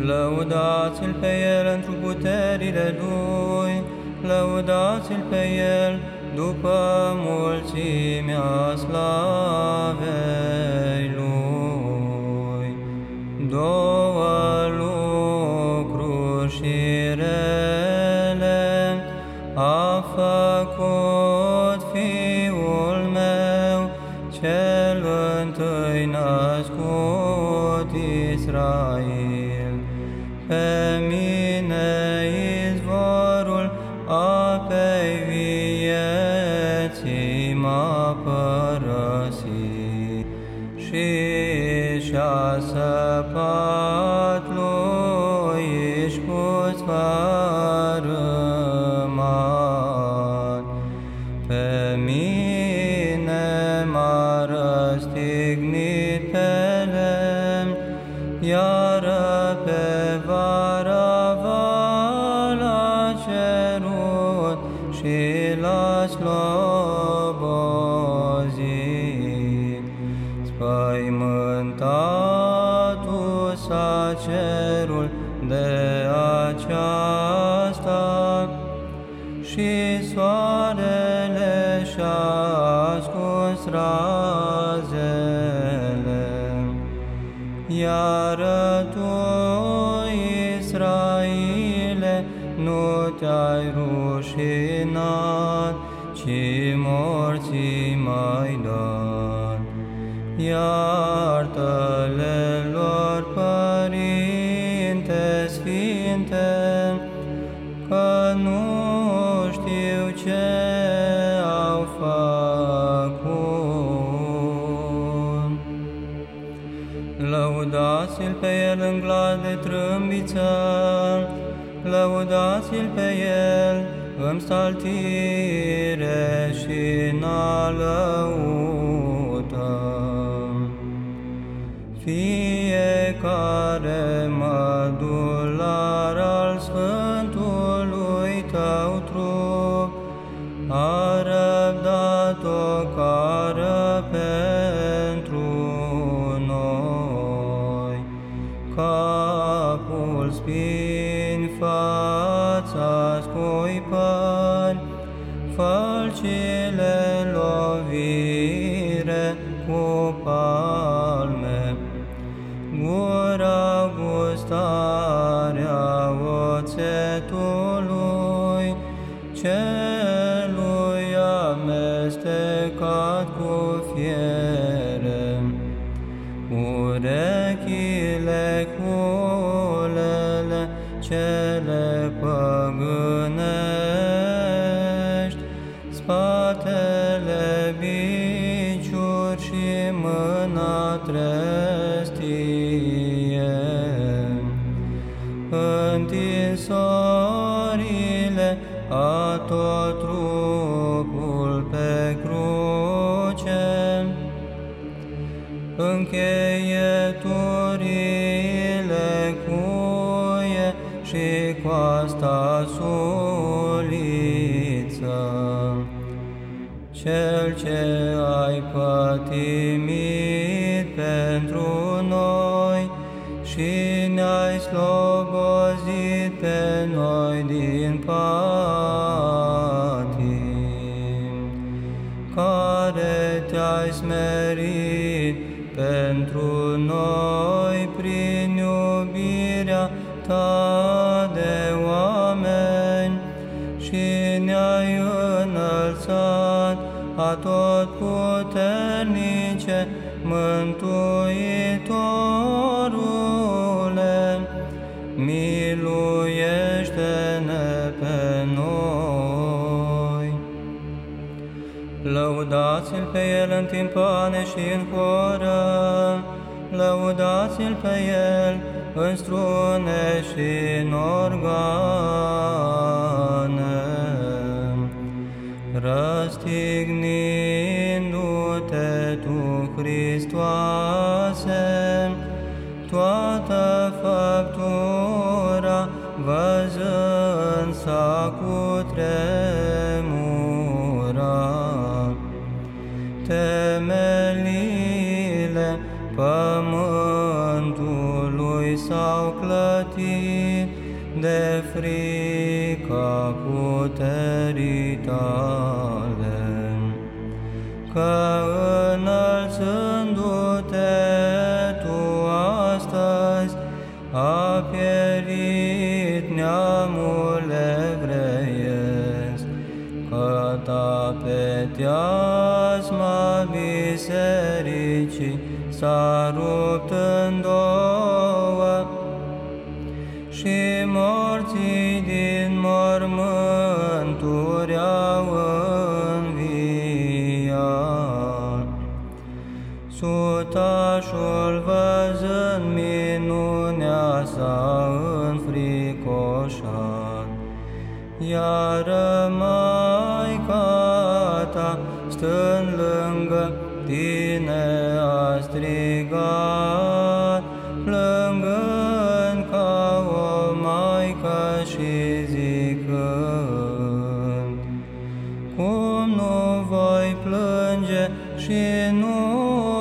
Lăudați-l pe El într puterile Lui, lăudați-l pe El după mulțimea slavei Lui. Două lucruri și rele a făcut și și-a săpat lui Ișpus fărâmat. Pe mine m-a răstignit pe lemn, iar pe aceasta și soarele și-a ascuns razele. Iar tu, Israele, nu te-ai rușinat, ci morții mai dat. Iartă-le Lăudați-l pe el în glas de trâmbiță, lăudați-l pe el în saltire și în alăută. Fiecare mădular fălcile lovire cu palme, gura gustarea oțetului, celui amestecat cu fiere, urechile culele cele Întinsorile a tot trupul pe cruce, încheieturile cuie și coasta suliță. Cel ce ai pătimit pentru noi și ne-ai slobozit pe noi din patim, care te-ai smerit pentru noi prin iubirea ta de oameni. Și ne-ai înălțat a tot puternice Mântuitorule, el în timpane și în horă, lăudați-l pe el în strune și în organe. Pe teasma bisericii s-a rupt în două și morții din mormânturi au înviat. Sutașul văzând minunea s-a înfricoșat, iar Maica ta stând lângă tine a strigat, plângând ca o maică și zicând, Cum nu voi plânge și nu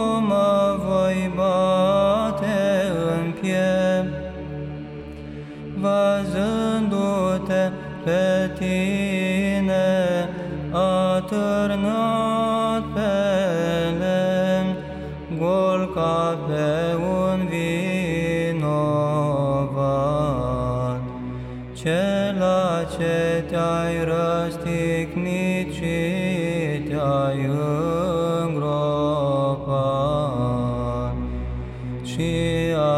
un vinovat. Cela ce te-ai răstignit și te-ai îngropat și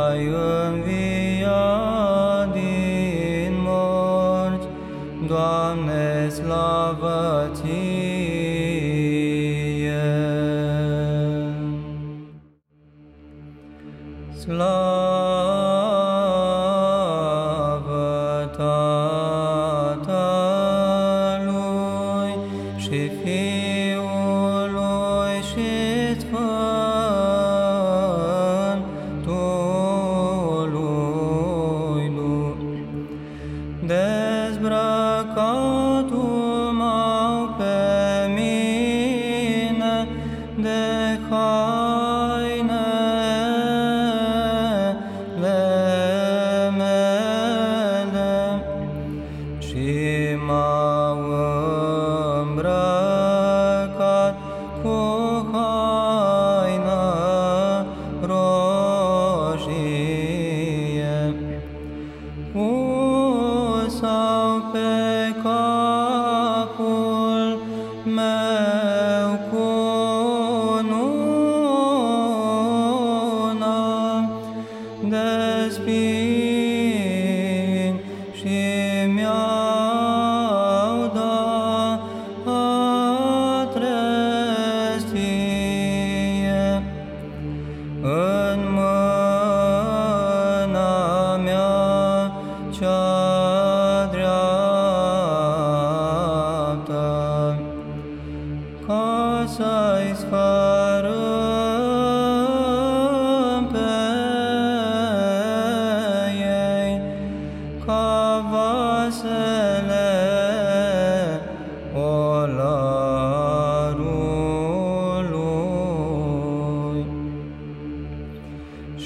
ai înviat din morți, Doamne, slavă Ție! Tatălui și pe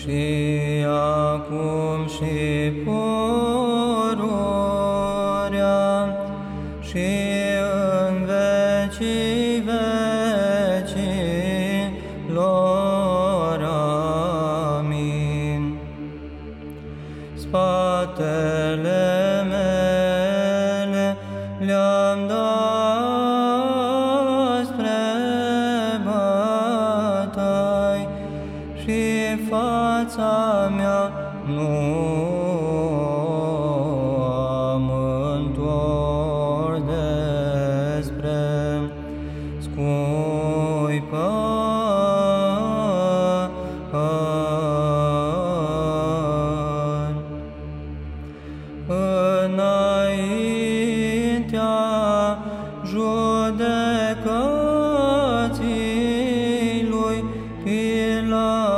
și acum și pururea le-am dat spre bătai și fața mea nu am întors despre scuipări. Oh.